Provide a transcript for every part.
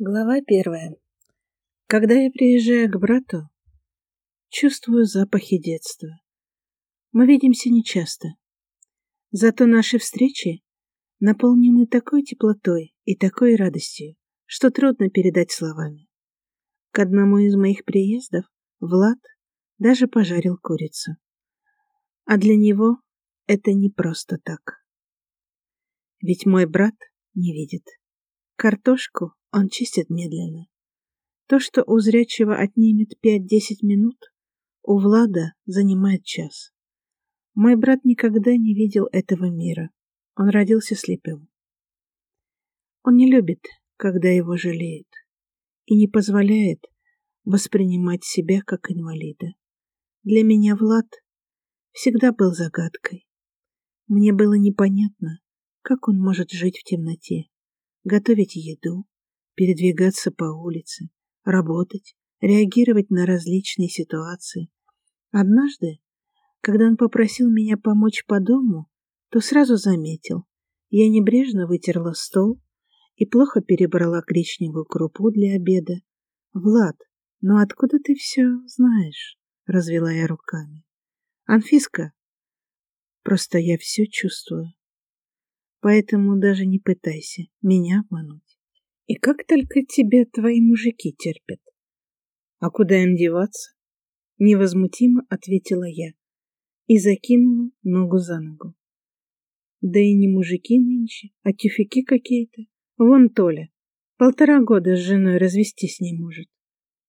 Глава первая. Когда я приезжаю к брату, чувствую запахи детства. Мы видимся нечасто. Зато наши встречи наполнены такой теплотой и такой радостью, что трудно передать словами. К одному из моих приездов Влад даже пожарил курицу. А для него это не просто так. Ведь мой брат не видит. Картошку он чистит медленно. То, что у зрячего отнимет 5-10 минут, у Влада занимает час. Мой брат никогда не видел этого мира. Он родился слепым. Он не любит, когда его жалеют, и не позволяет воспринимать себя как инвалида. Для меня Влад всегда был загадкой. Мне было непонятно, как он может жить в темноте, готовить еду, передвигаться по улице, работать, реагировать на различные ситуации. Однажды, когда он попросил меня помочь по дому, то сразу заметил, я небрежно вытерла стол и плохо перебрала гречневую крупу для обеда. «Влад, ну откуда ты все знаешь?» — развела я руками. «Анфиска, просто я все чувствую. Поэтому даже не пытайся меня обмануть». И как только тебя твои мужики терпят? А куда им деваться? Невозмутимо ответила я и закинула ногу за ногу. Да и не мужики нынче, а тюфяки какие-то. Вон Толя, полтора года с женой развестись не может.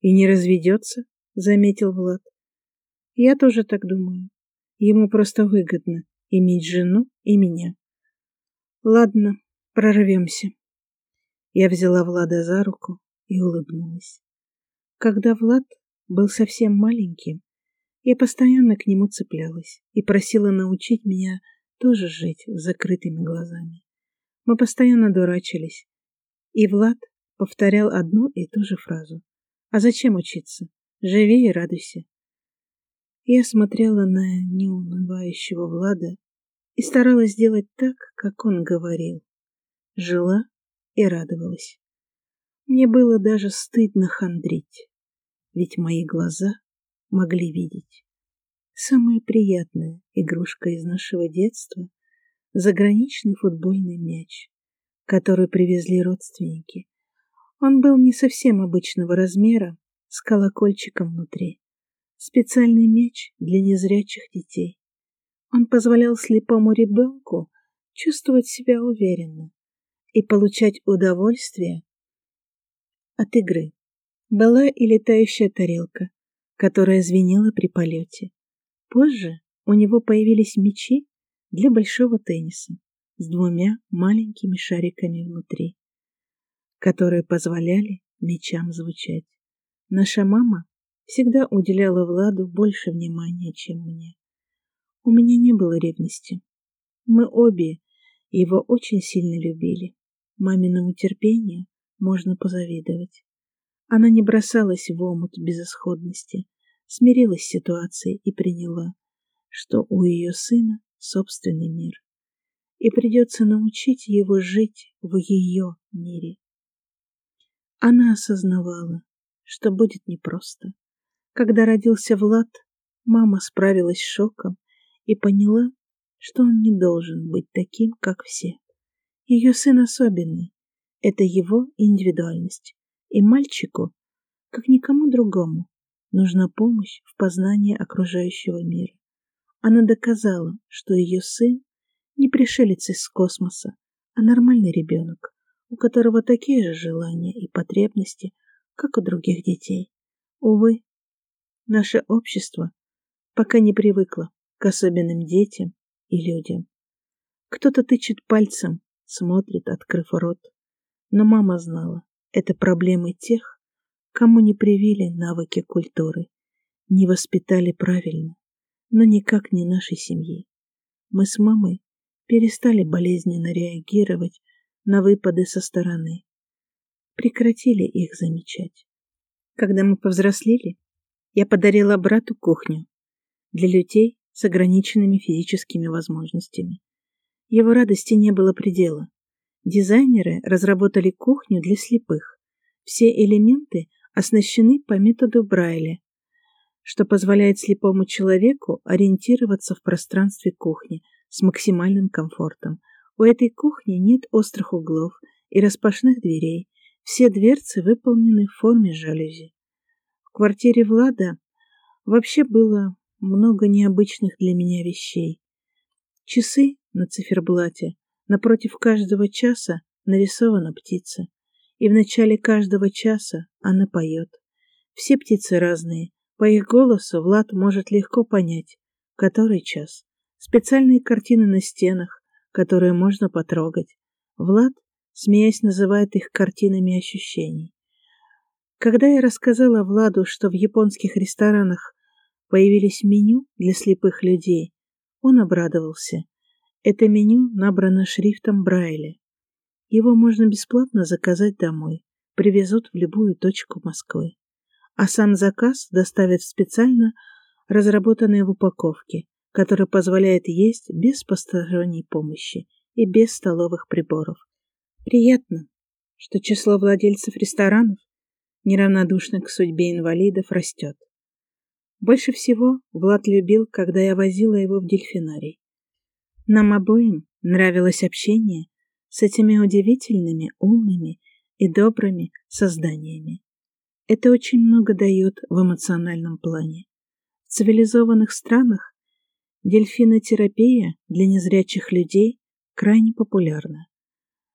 И не разведется, заметил Влад. Я тоже так думаю. Ему просто выгодно иметь жену и меня. Ладно, прорвемся. Я взяла Влада за руку и улыбнулась. Когда Влад был совсем маленьким, я постоянно к нему цеплялась и просила научить меня тоже жить с закрытыми глазами. Мы постоянно дурачились, и Влад повторял одну и ту же фразу. «А зачем учиться? Живи и радуйся». Я смотрела на неунывающего Влада и старалась сделать так, как он говорил. Жила и радовалась. Мне было даже стыдно хандрить, ведь мои глаза могли видеть. Самая приятная игрушка из нашего детства — заграничный футбольный мяч, который привезли родственники. Он был не совсем обычного размера, с колокольчиком внутри. Специальный мяч для незрячих детей. Он позволял слепому ребенку чувствовать себя уверенно, и получать удовольствие от игры. Была и летающая тарелка, которая звенела при полете. Позже у него появились мячи для большого тенниса с двумя маленькими шариками внутри, которые позволяли мячам звучать. Наша мама всегда уделяла Владу больше внимания, чем мне. У меня не было ревности. Мы обе его очень сильно любили. Маминому терпению можно позавидовать. Она не бросалась в омут безысходности, смирилась с ситуацией и приняла, что у ее сына собственный мир, и придется научить его жить в ее мире. Она осознавала, что будет непросто. Когда родился Влад, мама справилась с шоком и поняла, что он не должен быть таким, как все. Ее сын особенный. Это его индивидуальность. И мальчику, как никому другому, нужна помощь в познании окружающего мира. Она доказала, что ее сын не пришелец из космоса, а нормальный ребенок, у которого такие же желания и потребности, как у других детей. Увы, наше общество пока не привыкло к особенным детям и людям. Кто-то тычет пальцем смотрит, открыв рот. Но мама знала, это проблемы тех, кому не привили навыки культуры, не воспитали правильно, но никак не нашей семьи. Мы с мамой перестали болезненно реагировать на выпады со стороны, прекратили их замечать. Когда мы повзрослели, я подарила брату кухню для людей с ограниченными физическими возможностями. Его радости не было предела. Дизайнеры разработали кухню для слепых, Все элементы оснащены по методу Брайля, что позволяет слепому человеку ориентироваться в пространстве кухни с максимальным комфортом. У этой кухни нет острых углов и распашных дверей. Все дверцы выполнены в форме жалюзи. В квартире Влада вообще было много необычных для меня вещей. Часы на циферблате. Напротив каждого часа нарисована птица. И в начале каждого часа она поет. Все птицы разные. По их голосу Влад может легко понять, который час. Специальные картины на стенах, которые можно потрогать. Влад, смеясь, называет их картинами ощущений. Когда я рассказала Владу, что в японских ресторанах появились меню для слепых людей, он обрадовался. Это меню набрано шрифтом Брайля. Его можно бесплатно заказать домой, привезут в любую точку Москвы. А сам заказ доставят в специально разработанной в упаковке, которая позволяет есть без посторонней помощи и без столовых приборов. Приятно, что число владельцев ресторанов, неравнодушных к судьбе инвалидов, растет. Больше всего Влад любил, когда я возила его в дельфинарий. Нам обоим нравилось общение с этими удивительными, умными и добрыми созданиями. Это очень много дает в эмоциональном плане. В цивилизованных странах дельфинотерапия для незрячих людей крайне популярна.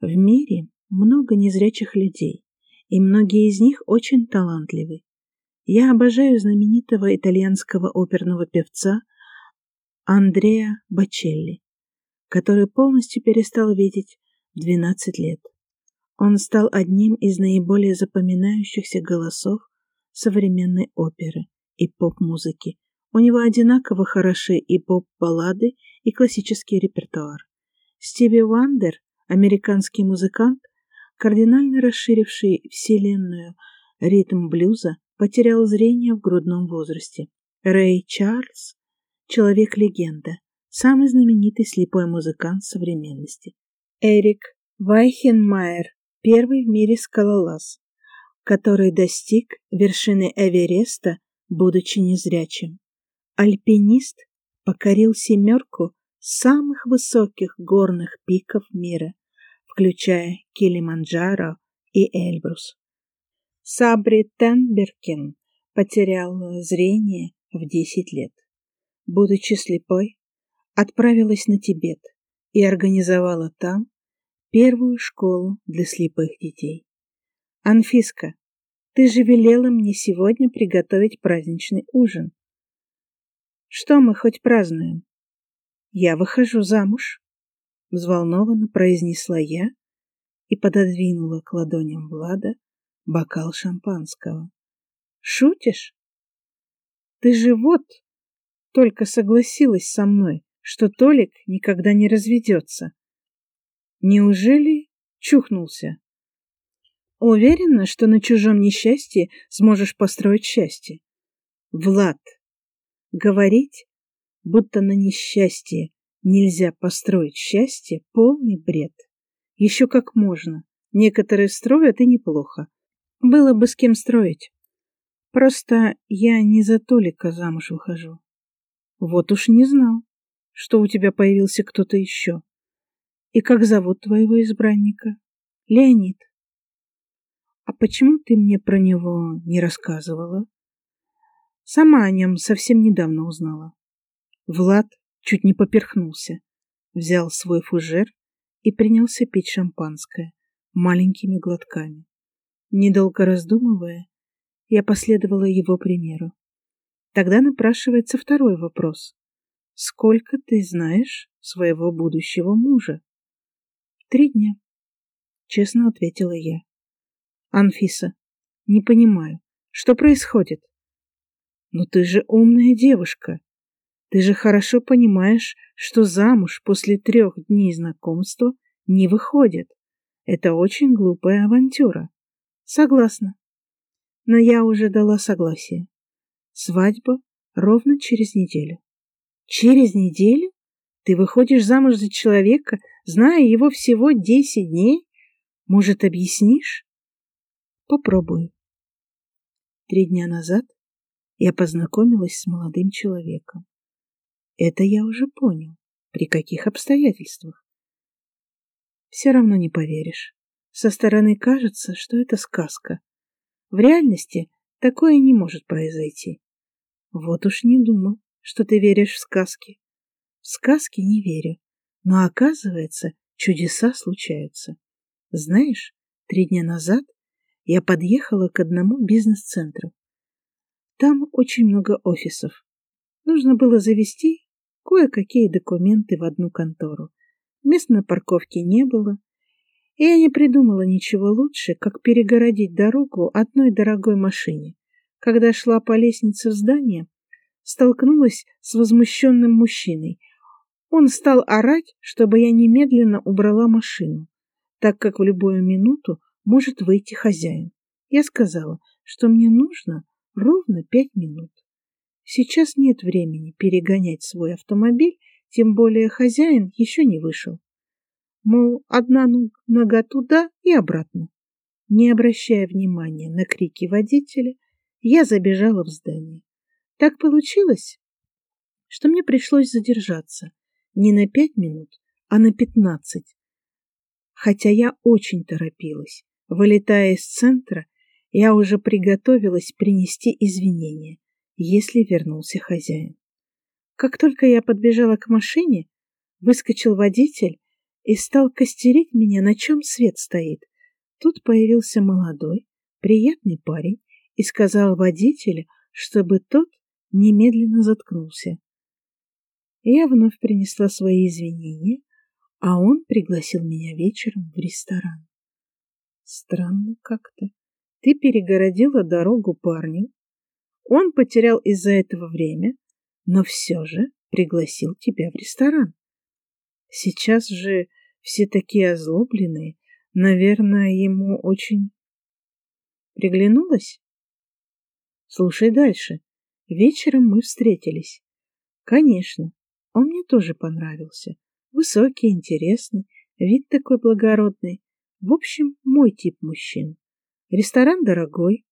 В мире много незрячих людей, и многие из них очень талантливы. Я обожаю знаменитого итальянского оперного певца Андреа Бачелли который полностью перестал видеть в 12 лет. Он стал одним из наиболее запоминающихся голосов современной оперы и поп-музыки. У него одинаково хороши и поп-баллады, и классический репертуар. Стиви Уандер, американский музыкант, кардинально расширивший вселенную ритм блюза, потерял зрение в грудном возрасте. Рэй Чарльз – человек-легенда, самый знаменитый слепой музыкант современности. Эрик Вайхенмайер, первый в мире скалолаз, который достиг вершины Эвереста, будучи незрячим. Альпинист покорил семерку самых высоких горных пиков мира, включая Килиманджаро и Эльбрус. Сабри Тенберкин потерял зрение в 10 лет. Будучи слепой, отправилась на Тибет и организовала там первую школу для слепых детей. Анфиска, ты же велела мне сегодня приготовить праздничный ужин. Что мы хоть празднуем? Я выхожу замуж, взволнованно произнесла я и пододвинула к ладоням Влада бокал шампанского. Шутишь? Ты же вот только согласилась со мной что Толик никогда не разведется. Неужели чухнулся? Уверена, что на чужом несчастье сможешь построить счастье. Влад, говорить, будто на несчастье нельзя построить счастье, полный бред. Еще как можно. Некоторые строят и неплохо. Было бы с кем строить. Просто я не за Толика замуж выхожу. Вот уж не знал что у тебя появился кто-то еще. И как зовут твоего избранника? Леонид. А почему ты мне про него не рассказывала? Сама о нем совсем недавно узнала. Влад чуть не поперхнулся, взял свой фужер и принялся пить шампанское маленькими глотками. Недолго раздумывая, я последовала его примеру. Тогда напрашивается второй вопрос. Сколько ты знаешь своего будущего мужа? Три дня, честно ответила я. Анфиса, не понимаю, что происходит? Но ты же умная девушка. Ты же хорошо понимаешь, что замуж после трех дней знакомства не выходит. Это очень глупая авантюра. Согласна. Но я уже дала согласие. Свадьба ровно через неделю. Через неделю? Ты выходишь замуж за человека, зная его всего десять дней? Может, объяснишь? Попробую. Три дня назад я познакомилась с молодым человеком. Это я уже понял. При каких обстоятельствах? Все равно не поверишь. Со стороны кажется, что это сказка. В реальности такое не может произойти. Вот уж не думал, что ты веришь в сказки. В сказки не верю, но оказывается, чудеса случаются. Знаешь, три дня назад я подъехала к одному бизнес-центру. Там очень много офисов. Нужно было завести кое-какие документы в одну контору. Мест на парковке не было, и я не придумала ничего лучше, как перегородить дорогу одной дорогой машине. Когда шла по лестнице в здание, столкнулась с возмущенным мужчиной. Он стал орать, чтобы я немедленно убрала машину, так как в любую минуту может выйти хозяин. Я сказала, что мне нужно ровно пять минут. Сейчас нет времени перегонять свой автомобиль, тем более хозяин еще не вышел. Мол, одна нога туда и обратно. Не обращая внимания на крики водителя, я забежала в здание. Так получилось, что мне пришлось задержаться не на пять минут, а на пятнадцать. Хотя я очень торопилась. Вылетая из центра, я уже приготовилась принести извинения, если вернулся хозяин. Как только я подбежала к машине, выскочил водитель и стал костерить меня, на чем свет стоит. Тут появился молодой, приятный парень и сказал водителю, чтобы тот немедленно заткнулся. Я вновь принесла свои извинения, а он пригласил меня вечером в ресторан. Странно как-то. Ты перегородила дорогу парню. Он потерял из-за этого время, но все же пригласил тебя в ресторан. Сейчас же все такие озлобленные. Наверное, ему очень приглянулось? Слушай дальше. Вечером мы встретились. Конечно, он мне тоже понравился. Высокий, интересный, вид такой благородный. В общем, мой тип мужчин. Ресторан дорогой.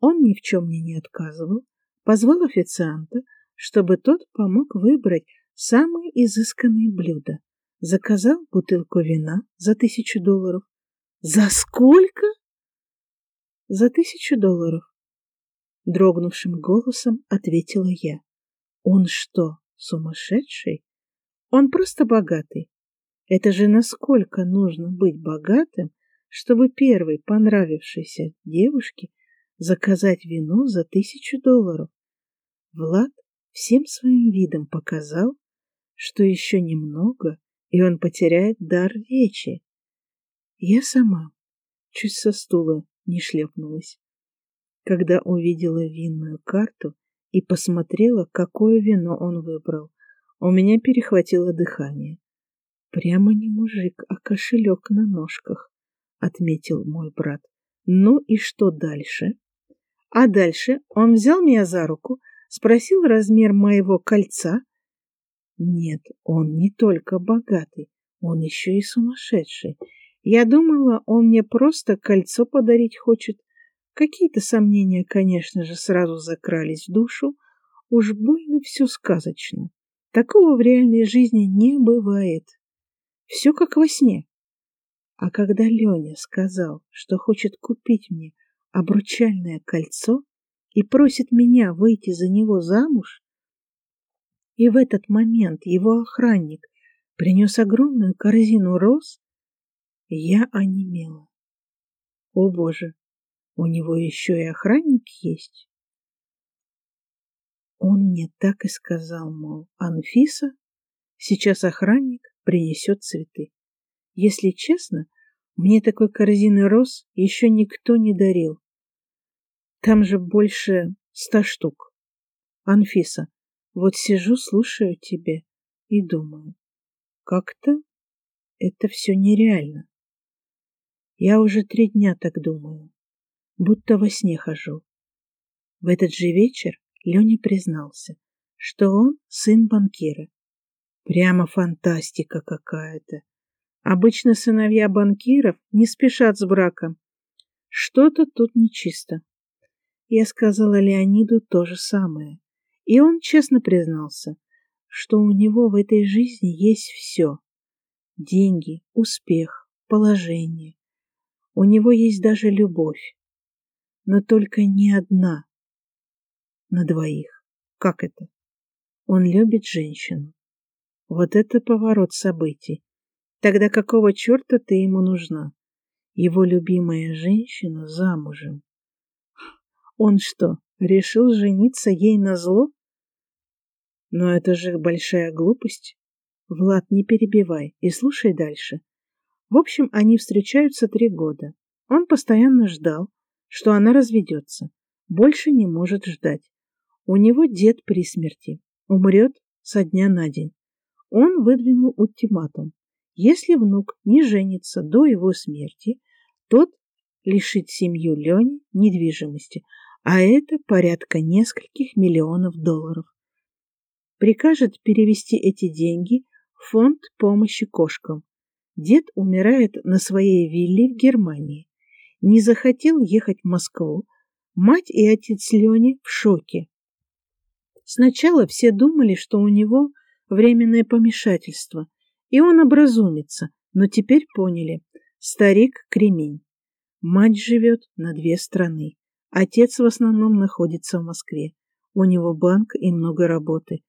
Он ни в чем мне не отказывал. Позвал официанта, чтобы тот помог выбрать самые изысканные блюда. Заказал бутылку вина за тысячу долларов. За сколько? За тысячу долларов. Дрогнувшим голосом ответила я. Он что, сумасшедший? Он просто богатый. Это же насколько нужно быть богатым, чтобы первой понравившейся девушке заказать вино за тысячу долларов. Влад всем своим видом показал, что еще немного, и он потеряет дар речи. Я сама чуть со стула не шлепнулась, когда увидела винную карту и посмотрела, какое вино он выбрал. У меня перехватило дыхание. Прямо не мужик, а кошелек на ножках, отметил мой брат. Ну и что дальше? А дальше он взял меня за руку, спросил размер моего кольца. Нет, он не только богатый, он еще и сумасшедший. Я думала, он мне просто кольцо подарить хочет. Какие-то сомнения, конечно же, сразу закрались в душу. Уж больно все сказочно. Такого в реальной жизни не бывает. Все как во сне. А когда Леня сказал, что хочет купить мне обручальное кольцо и просит меня выйти за него замуж, и в этот момент его охранник принес огромную корзину роз, я онемела. О боже, у него еще и охранник есть. Он мне так и сказал, мол, Анфиса, сейчас охранник принесет цветы. Если честно, мне такой корзины роз еще никто не дарил. Там же больше ста штук. Анфиса, вот сижу, слушаю тебя и думаю, как-то это все нереально. Я уже три дня так думаю, будто во сне хожу. В этот же вечер Леня признался, что он сын банкира. Прямо фантастика какая-то. Обычно сыновья банкиров не спешат с браком. Что-то тут нечисто. Я сказала Леониду то же самое. И он честно признался, что у него в этой жизни есть все. Деньги, успех, положение. У него есть даже любовь. Но только не одна. На двоих. Как это? Он любит женщину. Вот это поворот событий. Тогда какого черта ты ему нужна? Его любимая женщина замужем. Он что, решил жениться ей на зло? Но это же большая глупость. Влад, не перебивай и слушай дальше. В общем, они встречаются три года. Он постоянно ждал, что она разведется. Больше не может ждать. У него дед при смерти. Умрет со дня на день. Он выдвинул ультиматум. Если внук не женится до его смерти, тот лишит семью Лени недвижимости, а это порядка нескольких миллионов долларов. Прикажет перевести эти деньги в фонд помощи кошкам. Дед умирает на своей вилле в Германии. Не захотел ехать в Москву. Мать и отец Лени в шоке. Сначала все думали, что у него временное помешательство, и он образумится, но теперь поняли – старик – кремень. Мать живет на две страны. Отец в основном находится в Москве. У него банк и много работы.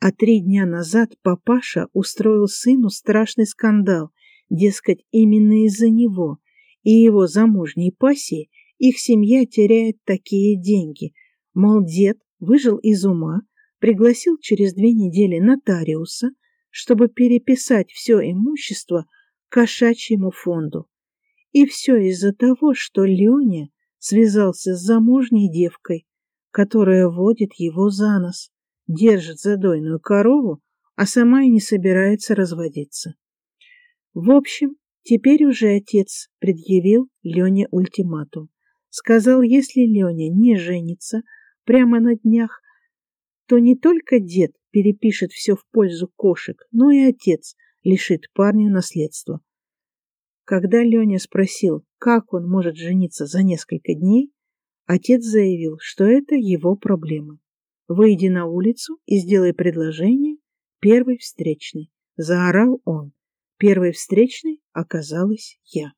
А три дня назад папаша устроил сыну страшный скандал, дескать, именно из-за него и его замужней пассии их семья теряет такие деньги. Мол, дед выжил из ума, пригласил через две недели нотариуса, чтобы переписать все имущество кошачьему фонду. И все из-за того, что Леня связался с замужней девкой, которая водит его за нос, держит задойную корову, а сама и не собирается разводиться. В общем, теперь уже отец предъявил Лене ультиматум. Сказал, если Леня не женится прямо на днях, то не только дед перепишет все в пользу кошек, но и отец лишит парня наследства. Когда Леня спросил, как он может жениться за несколько дней, отец заявил, что это его проблемы. «Выйди на улицу и сделай предложение первой встречной», — заорал он. Первой встречной оказалась я.